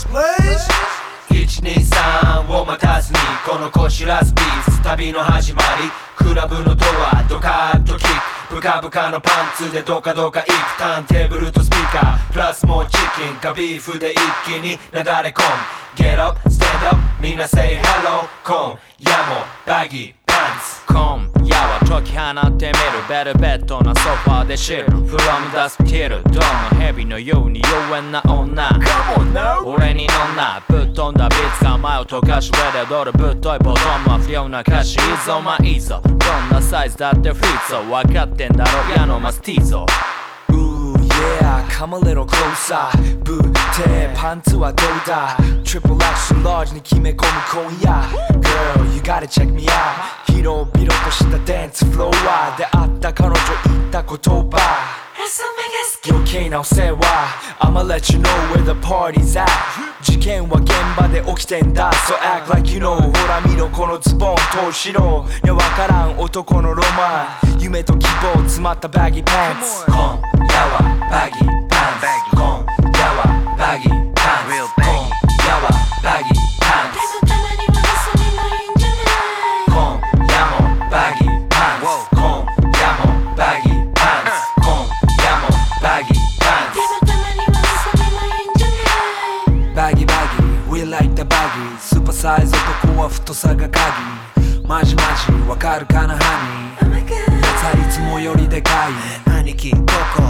Yes, please 123を待たずにこのこしらずビーツ旅の始まり。クラブのドアドカッとキック。ブカブカのパンツでどかどか行く。ターンテーブルとスピーカー。プラスもうチキンかビーフで一気になだれ込む。Get up, stand up, みんな say hello 今夜もバギーパンツ今夜は解き放ってみるベルベットなソファーで知る From the still どの蛇のように妖艶な女俺に飲んなぶっ飛んだビーツが前を溶かし上で踊るぶっといボトムは不良な歌詞いいぞまあいいぞどんなサイズだってフィーツを分かってんだろ矢のマスティーゾ come a little closer. ブーテパンツはどうだ Triple X large に決め込む今夜 Girl, you gotta check me out. 広々としたダンスフロアで会った彼女言った言葉余計なお世話 I'ma let you know where the party's at. 事件は現場で起きてんだ So act like you know ほら見ろこのズボン通しろいやわからん男のロマン夢と希望詰まったバギーパンツ今夜はバギー今夜はバギーパンツ今夜はバギーパンツ今夜もバギーパンツ今夜もバギーパンツ今夜もバギーパンツバギバギ We like the バギスーパーサイズ男は太さが鍵マジマジわかるかなハニーやつはいつもよりでかい兄貴ここ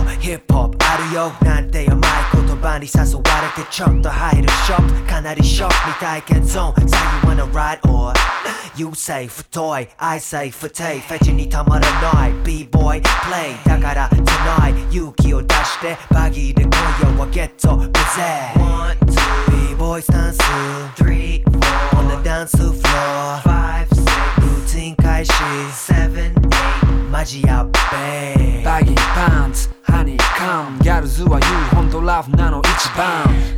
よなんて甘い言葉に誘われてちょっと入るショックかなりショックみ体験ゾーン So you wanna ride or You say 太い I say 不定フェチにたまらない B-boy play だから tonight 勇気を出してバギーで今夜はゲットブゼ One, two B-boy スタンス Three, four On the dance floor Five, six ルーティン開始 Seven, eight マジや ルズは言うほんとラフなの一番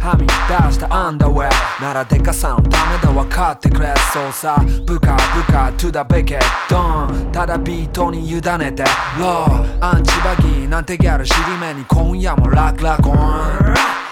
はみ出したアンダーウェア。ならでかさんダメだ分かってくれそうさブカブカ to the ベケッドンただビートに委ねてローア。ンチバギーなんてギャル尻目に今夜もラクラコン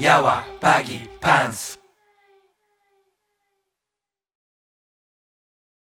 Yawa Baggy Pants.